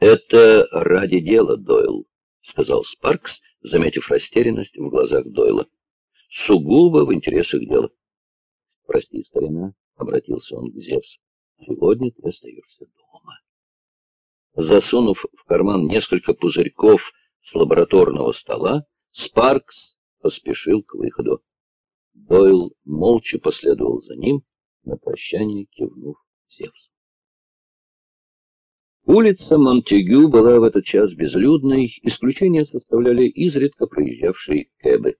«Это ради дела, Дойл», — сказал Спаркс, заметив растерянность в глазах Дойла. «Сугубо в интересах дела». «Прости, старина», — обратился он к Зевсу, — «сегодня ты остаешься дома». Засунув в карман несколько пузырьков с лабораторного стола, Спаркс поспешил к выходу. Дойл молча последовал за ним, на прощание кивнув Зевсу. Улица Монтегю была в этот час безлюдной, исключение составляли изредка проезжавшие кэбы.